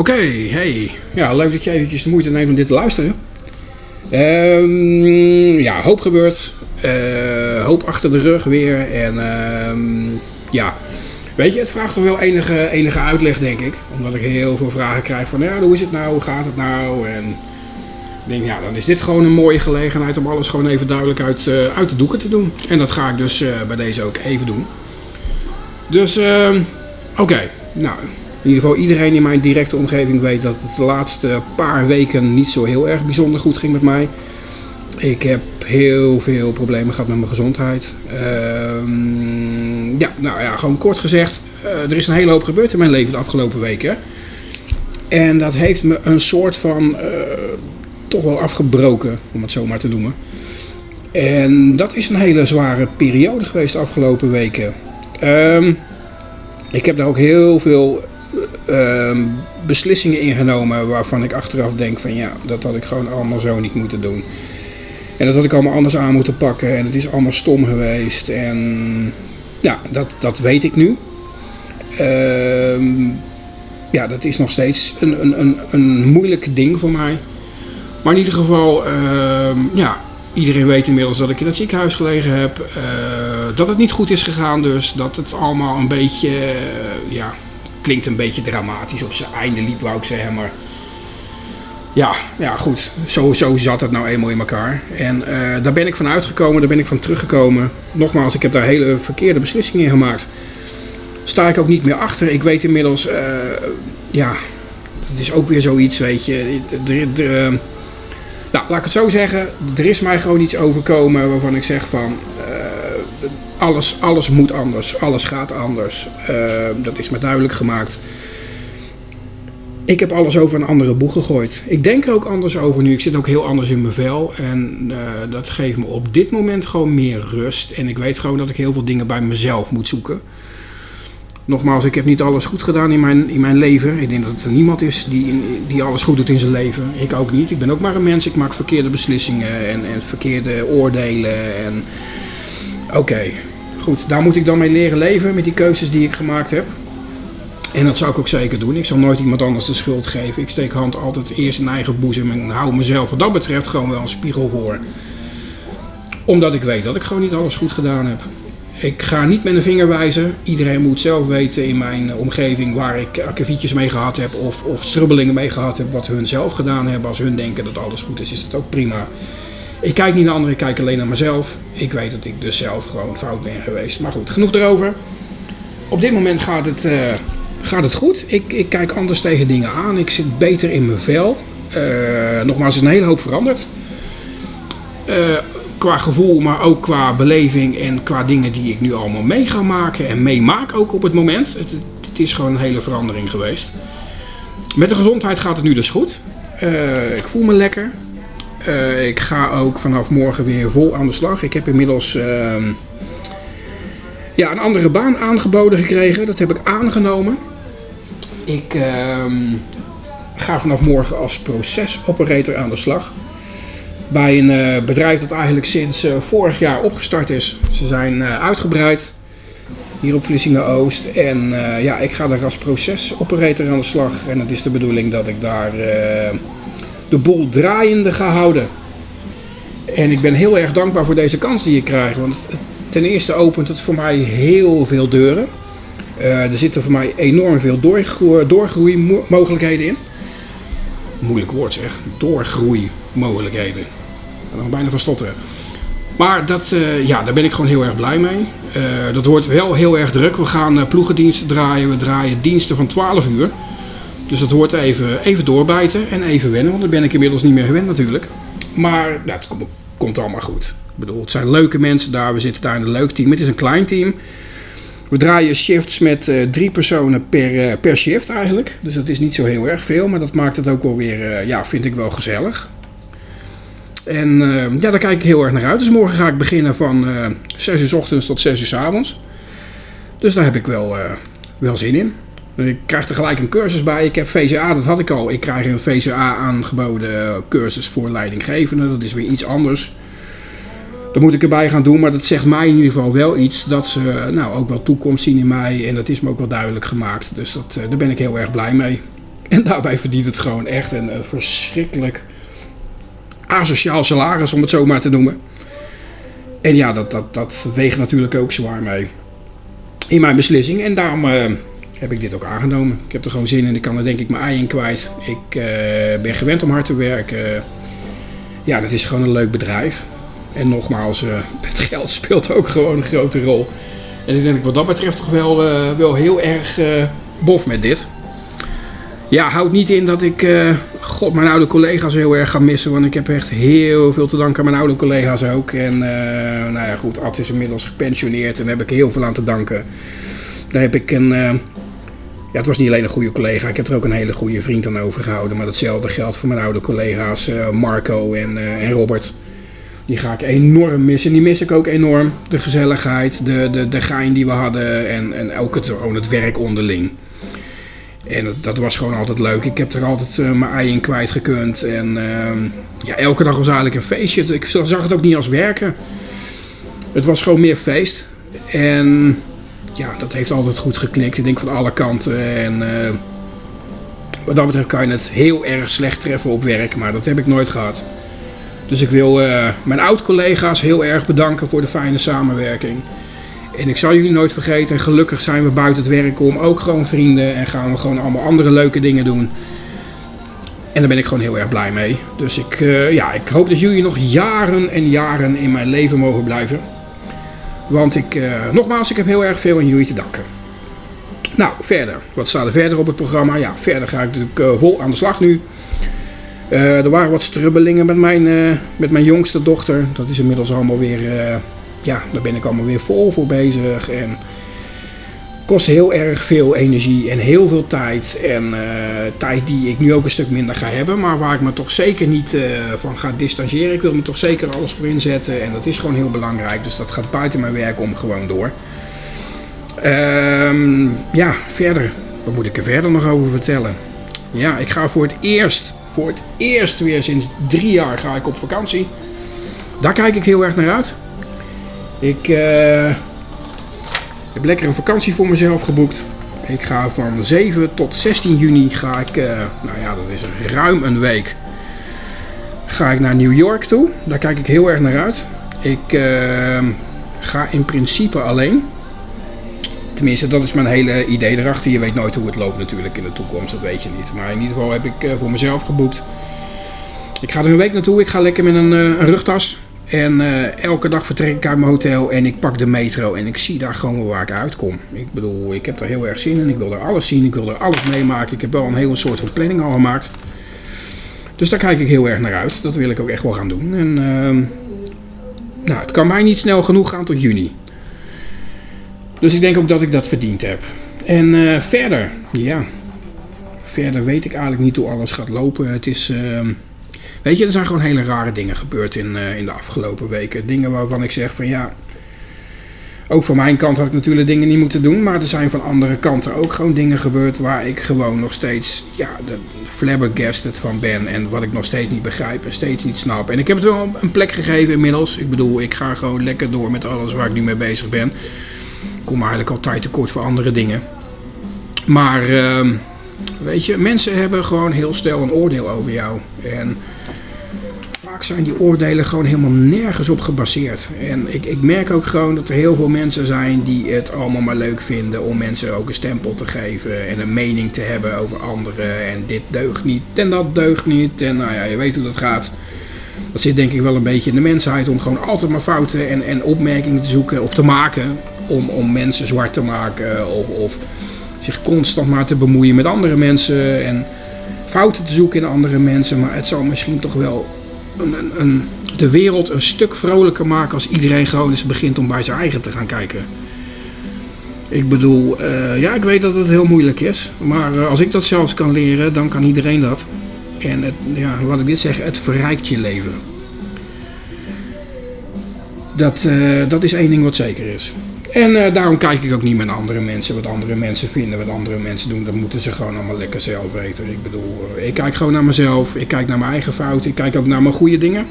Oké, hey. Ja, leuk dat je eventjes de moeite neemt om dit te luisteren. Ehm, ja, hoop gebeurt. Eh, hoop achter de rug weer. En ehm, ja, weet je, het vraagt toch wel enige, enige uitleg, denk ik. Omdat ik heel veel vragen krijg van, ja, hoe is het nou? Hoe gaat het nou? En ik denk, ja, dan is dit gewoon een mooie gelegenheid om alles gewoon even duidelijk uit, eh, uit de doeken te doen. En dat ga ik dus eh, bij deze ook even doen. Dus, ehm, oké. Nou, in ieder geval iedereen in mijn directe omgeving weet dat het de laatste paar weken niet zo heel erg bijzonder goed ging met mij. Ik heb heel veel problemen gehad met mijn gezondheid. Ehm, ja, nou ja, gewoon kort gezegd, eh, er is een hele hoop gebeurd in mijn leven de afgelopen weken. En dat heeft me een soort van eh, toch wel afgebroken, om het zo maar te noemen. En dat is een hele zware periode geweest de afgelopen weken. Ehm, ik heb daar ook heel veel Ehm, beslissingen ingenomen waarvan ik achteraf denk van ja, dat had ik gewoon allemaal zo niet moeten doen. En dat had ik allemaal anders aan moeten pakken en het is allemaal stom geweest. En ja, dat, dat weet ik nu. Ehm, ja, dat is nog steeds een, een, een, een moeilijk ding voor mij. Maar in ieder geval, ehm, ja, iedereen weet inmiddels dat ik in het ziekenhuis gelegen heb. Uh, dat het niet goed is gegaan dus. Dat het allemaal een beetje, uh, ja, klinkt een beetje dramatisch op zijn einde liep, wou ik zeggen. Maar ja, ja goed, zo, zo zat het nou eenmaal in elkaar. En uh, daar ben ik van uitgekomen, daar ben ik van teruggekomen. Nogmaals, ik heb daar hele verkeerde beslissingen in gemaakt. Sta ik ook niet meer achter. Ik weet inmiddels, uh, ja, het is ook weer zoiets, weet je. Er, nou, laat ik het zo zeggen. Er is mij gewoon iets overkomen waarvan ik zeg van... alles, alles moet anders, alles gaat anders. Uh, dat is me duidelijk gemaakt. Ik heb alles over een andere boeg gegooid. Ik denk er ook anders over nu. Ik zit ook heel anders in mijn vel. En uh, dat geeft me op dit moment gewoon meer rust. En ik weet gewoon dat ik heel veel dingen bij mezelf moet zoeken. Nogmaals, ik heb niet alles goed gedaan in mijn, in mijn leven. Ik denk dat er niemand is die, die alles goed doet in zijn leven. Ik ook niet. Ik ben ook maar een mens. Ik maak verkeerde beslissingen en, en verkeerde oordelen. En oké. Goed, daar moet ik dan mee leren leven met die keuzes die ik gemaakt heb. En dat zou ik ook zeker doen. Ik zal nooit iemand anders de schuld geven. Ik steek hand altijd eerst in eigen boezem en hou mezelf wat dat betreft gewoon wel een spiegel voor. Omdat ik weet dat ik gewoon niet alles goed gedaan heb. Ik ga niet met een vinger wijzen. Iedereen moet zelf weten in mijn omgeving waar ik akkefietjes mee gehad heb of, of strubbelingen mee gehad heb. Wat hun zelf gedaan hebben. Als hun denken dat alles goed is, is dat ook prima. Ik kijk niet naar anderen, ik kijk alleen naar mezelf. Ik weet dat ik dus zelf gewoon fout ben geweest. Maar goed, genoeg erover. Op dit moment gaat het, uh, gaat het goed. Ik, ik kijk anders tegen dingen aan. Ik zit beter in mijn vel. Uh, nogmaals, er is een hele hoop veranderd. Uh, qua gevoel, maar ook qua beleving en qua dingen die ik nu allemaal mee ga maken en meemaak ook op het moment. Het, het, is gewoon een hele verandering geweest. Met de gezondheid gaat het nu dus goed. Ik voel me lekker. Uh, ik ga ook vanaf morgen weer vol aan de slag. Ik heb inmiddels uh, ja, een andere baan aangeboden gekregen. Dat heb ik aangenomen. Ik ehm, ga vanaf morgen als procesoperator aan de slag bij een uh, bedrijf dat eigenlijk sinds uh, vorig jaar opgestart is. Ze zijn uitgebreid hier op Vlissingen Oost. En ja, ik ga daar als procesoperator aan de slag. En het is de bedoeling dat ik daar de boel draaiende ga houden. En ik ben heel erg dankbaar voor deze kans die ik krijg. Want ten eerste opent het voor mij heel veel deuren. er zitten voor mij enorm veel doorgro doorgroeimogelijkheden in. Moeilijk woord zeg, doorgroeimogelijkheden. Ik nog bijna van stotteren. Maar dat, uh, ja, daar ben ik gewoon heel erg blij mee. Uh, dat wordt wel heel erg druk. We gaan ploegendiensten draaien. We draaien diensten van 12 uur. Dus dat wordt even, even doorbijten en even wennen. Want dan ben ik inmiddels niet meer gewend natuurlijk. Maar ja, het komt, allemaal goed. Ik bedoel, het zijn leuke mensen daar. We zitten daar in een leuk team. Het is een klein team. We draaien shifts met uh, drie personen per, uh, per shift eigenlijk. Dus dat is niet zo heel erg veel. Maar dat maakt het ook wel weer, uh, ja, vind ik wel gezellig. En ja, daar kijk ik heel erg naar uit. Dus morgen ga ik beginnen van 6 uur s ochtends tot 6 uur s avonds. Dus daar heb ik wel, wel zin in. Ik krijg er gelijk een cursus bij. Ik heb VCA, dat had ik al. Ik krijg een VCA aangeboden cursus voor leidinggevenden. Dat is weer iets anders. Dat moet ik erbij gaan doen, maar dat zegt mij in ieder geval wel iets dat ze nou, ook wel toekomst zien in mij. En dat is me ook wel duidelijk gemaakt. Dus dat, daar ben ik heel erg blij mee. En daarbij verdient het gewoon echt een, een verschrikkelijk asociaal salaris, om het zo maar te noemen. En ja, dat, dat, dat weegt natuurlijk ook zwaar mee in mijn beslissing. En daarom uh, heb ik dit ook aangenomen. Ik heb er gewoon zin in. Ik kan er denk ik mijn ei in kwijt. Ik uh, ben gewend om hard te werken. ja, dat is gewoon een leuk bedrijf. En nogmaals, uh, het geld speelt ook gewoon een grote rol. En ik denk wat dat betreft toch wel, wel heel erg bof met dit. Ja, houdt niet in dat ik god, mijn oude collega's heel erg ga missen. Want ik heb echt heel veel te danken aan mijn oude collega's ook. En nou ja, goed, Ad is inmiddels gepensioneerd en daar heb ik heel veel aan te danken. Daar heb ik een. Ja, het was niet alleen een goede collega, ik heb er ook een hele goede vriend aan overgehouden. Maar datzelfde geldt voor mijn oude collega's Marco en, en Robert. Die ga ik enorm missen. Die mis ik ook enorm. De gezelligheid, de, de, de gein die we hadden en, en ook het, gewoon het werk onderling. En dat, was gewoon altijd leuk. Ik heb er altijd uh, mijn ei in kwijt gekund. En uh, ja, elke dag was eigenlijk een feestje. Ik zag het ook niet als werken. Het was gewoon meer feest. En ja, dat heeft altijd goed geknikt. Ik denk van alle kanten. En uh, wat dat betreft kan je het heel erg slecht treffen op werk. Maar dat heb ik nooit gehad. Dus ik wil uh, mijn oud-collega's heel erg bedanken voor de fijne samenwerking. En ik zal jullie nooit vergeten. En gelukkig zijn we buiten het werk om ook gewoon vrienden. En gaan we gewoon allemaal andere leuke dingen doen. En daar ben ik gewoon heel erg blij mee. Dus ik, uh, ja, ik hoop dat jullie nog jaren en jaren in mijn leven mogen blijven. Want ik, uh, nogmaals, ik heb heel erg veel aan jullie te danken. Nou, verder. Wat staat er verder op het programma? Ja, verder ga ik natuurlijk uh, vol aan de slag nu. Uh, er waren wat strubbelingen met mijn, met mijn jongste dochter. Dat is inmiddels allemaal weer, ja, daar ben ik allemaal weer vol voor bezig. En kost heel erg veel energie en heel veel tijd. En tijd die ik nu ook een stuk minder ga hebben, maar waar ik me toch zeker niet van ga distancieren. Ik wil me toch zeker alles voor inzetten en dat is gewoon heel belangrijk. Dus dat gaat buiten mijn werk om gewoon door. Ehm, ja, verder. Wat moet ik er verder nog over vertellen? Ja, ik ga voor het eerst voor het eerst weer sinds drie jaar ga ik op vakantie. Daar kijk ik heel erg naar uit. Ik uh, heb lekker een vakantie voor mezelf geboekt. Ik ga van 7 tot 16 juni ga ik, uh, nou ja, dat is ruim een week, ga ik naar New York toe. Daar kijk ik heel erg naar uit. Ik uh, ga in principe alleen. Tenminste, dat is mijn hele idee erachter. Je weet nooit hoe het loopt natuurlijk in de toekomst, dat weet je niet. Maar in ieder geval heb ik uh, voor mezelf geboekt. Ik ga er een week naartoe. Ik ga lekker met een, uh, een rugtas. En uh, elke dag vertrek ik uit mijn hotel en ik pak de metro en ik zie daar gewoon waar ik uitkom. Ik bedoel, ik heb er heel erg zin in. Ik wil er alles zien. Ik wil er alles meemaken. Ik heb wel een hele soort van planning al gemaakt. Dus daar kijk ik heel erg naar uit. Dat wil ik ook echt wel gaan doen. En ehm, nou, het kan mij niet snel genoeg gaan tot juni. Dus ik denk ook dat ik dat verdiend heb. En uh, verder, ja. Verder weet ik eigenlijk niet hoe alles gaat lopen. Het is. Weet je, er zijn gewoon hele rare dingen gebeurd in, uh, in de afgelopen weken. Dingen waarvan ik zeg van ja. Ook van mijn kant had ik natuurlijk dingen niet moeten doen. Maar er zijn van andere kanten ook gewoon dingen gebeurd waar ik gewoon nog steeds ja, de flabbergasted van ben. En wat ik nog steeds niet begrijp en steeds niet snap. En ik heb het wel een plek gegeven inmiddels. Ik bedoel, ik ga gewoon lekker door met alles waar ik nu mee bezig ben kom eigenlijk altijd tekort voor andere dingen. Maar uh, weet je, mensen hebben gewoon heel snel een oordeel over jou. En vaak zijn die oordelen gewoon helemaal nergens op gebaseerd. En ik, ik merk ook gewoon dat er heel veel mensen zijn die het allemaal maar leuk vinden om mensen ook een stempel te geven en een mening te hebben over anderen. En dit deugt niet en dat deugt niet. En nou ja, je weet hoe dat gaat. Dat zit denk ik wel een beetje in de mensheid om gewoon altijd maar fouten en, en opmerkingen te zoeken of te maken om, om mensen zwart te maken of, of zich constant maar te bemoeien met andere mensen en fouten te zoeken in andere mensen. Maar het zal misschien toch wel een, een, een, de wereld een stuk vrolijker maken als iedereen gewoon eens begint om bij zijn eigen te gaan kijken. Ik bedoel, uh, ja, ik weet dat het heel moeilijk is. Maar uh, als ik dat zelfs kan leren, dan kan iedereen dat. En het, ja, laat ik dit zeggen, het verrijkt je leven. Dat, uh, dat is één ding wat zeker is. En uh, daarom kijk ik ook niet met andere mensen. Wat andere mensen vinden, wat andere mensen doen. Dat moeten ze gewoon allemaal lekker zelf weten. Ik bedoel, uh, ik kijk gewoon naar mezelf. Ik kijk naar mijn eigen fouten. Ik kijk ook naar mijn goede dingen.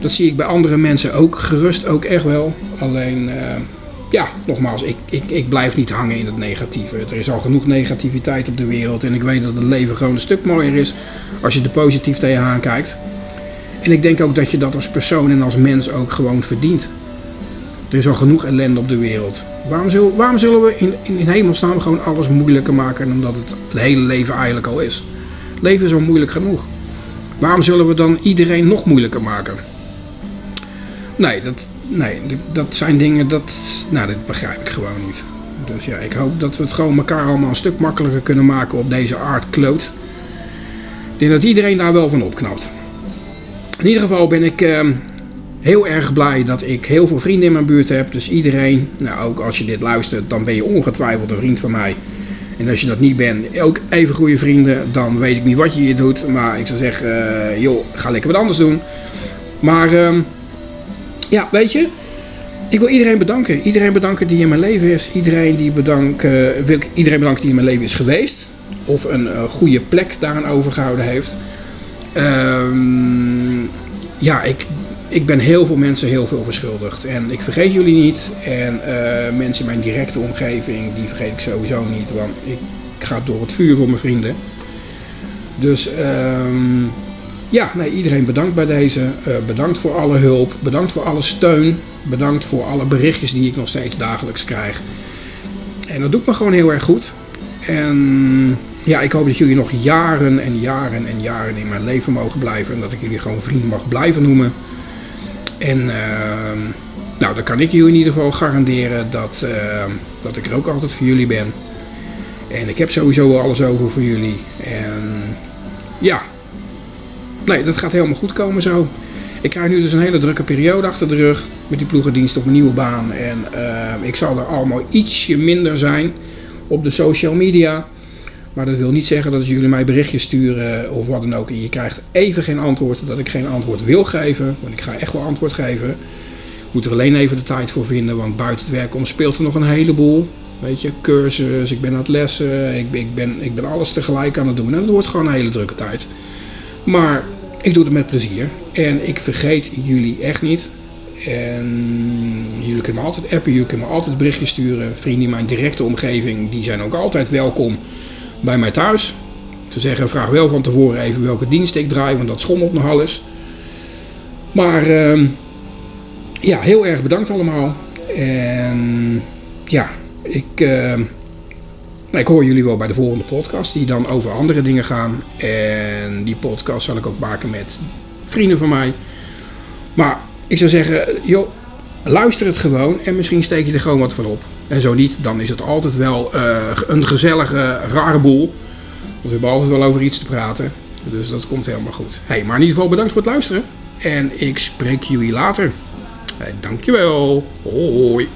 Dat zie ik bij andere mensen ook gerust ook echt wel. Alleen, uh, ja, nogmaals, ik, ik, ik blijf niet hangen in het negatieve. Er is al genoeg negativiteit op de wereld. En ik weet dat het leven gewoon een stuk mooier is als je er positief tegenaan kijkt. En ik denk ook dat je dat als persoon en als mens ook gewoon verdient. Er is al genoeg ellende op de wereld. Waarom, zullen, waarom zullen we in, in, in hemelsnaam gewoon alles moeilijker maken dan dat het, het hele leven eigenlijk al is? Leven is al moeilijk genoeg. Waarom zullen we dan iedereen nog moeilijker maken? Nee, dat, nee, dat zijn dingen, dat, nou, dat begrijp ik gewoon niet. Dus ja, ik hoop dat we het gewoon elkaar allemaal een stuk makkelijker kunnen maken op deze aardkloot. Ik denk dat iedereen daar wel van opknapt. In ieder geval ben ik uh, heel erg blij dat ik heel veel vrienden in mijn buurt heb. Dus iedereen, nou ook als je dit luistert, dan ben je ongetwijfeld een vriend van mij. En als je dat niet bent, ook even goede vrienden, dan weet ik niet wat je hier doet. Maar ik zou zeggen, uh, joh, ga lekker wat anders doen. Maar uh, ja, weet je, ik wil iedereen bedanken. Iedereen bedanken die in mijn leven is. Iedereen, die bedank, uh, wil ik iedereen bedanken die in mijn leven is geweest. Of een uh, goede plek daaraan overgehouden heeft. Um, ja, ik, ik ben heel veel mensen heel veel verschuldigd. En ik vergeet jullie niet. En uh, mensen in mijn directe omgeving, die vergeet ik sowieso niet. Want ik ga door het vuur voor mijn vrienden. Dus um, ja, iedereen bedankt bij deze. Uh, bedankt voor alle hulp. Bedankt voor alle steun. Bedankt voor alle berichtjes die ik nog steeds dagelijks krijg. En dat doet me gewoon heel erg goed. En ja, ik hoop dat jullie nog jaren en jaren en jaren in mijn leven mogen blijven. En dat ik jullie gewoon vrienden mag blijven noemen. En uh, nou, dan kan ik jullie in ieder geval garanderen dat, uh, dat ik er ook altijd voor jullie ben. En ik heb sowieso alles over voor jullie. En ja, nee, dat gaat helemaal goed komen zo. Ik krijg nu dus een hele drukke periode achter de rug met die ploegendienst op mijn nieuwe baan. En uh, ik zal er allemaal ietsje minder zijn op de social media. Maar dat wil niet zeggen dat als jullie mij berichtjes sturen of wat dan ook en je krijgt even geen antwoord, dat ik geen antwoord wil geven. Want ik ga echt wel antwoord geven. Ik moet er alleen even de tijd voor vinden, want buiten het werk om speelt er nog een heleboel. Weet je, cursus, ik ben aan het lessen, ik, ik, ben, ik ben alles tegelijk aan het doen. En het wordt gewoon een hele drukke tijd. Maar ik doe het met plezier. En ik vergeet jullie echt niet. En jullie kunnen me altijd appen, jullie kunnen me altijd berichtjes sturen. Vrienden in mijn directe omgeving, die zijn ook altijd welkom bij mij thuis. Zou zeggen, vraag wel van tevoren even welke dienst ik draai, want dat schommelt nogal eens. Maar uh, ja, heel erg bedankt allemaal. En ja, ik, uh, ik hoor jullie wel bij de volgende podcast, die dan over andere dingen gaan. En die podcast zal ik ook maken met vrienden van mij. Maar ik zou zeggen, joh, luister het gewoon en misschien steek je er gewoon wat van op. En zo niet, dan is het altijd wel uh, een gezellige, rare boel. Want we hebben altijd wel over iets te praten. Dus dat komt helemaal goed. Hey, maar in ieder geval bedankt voor het luisteren. En ik spreek jullie later. Hey, dankjewel. Hoi.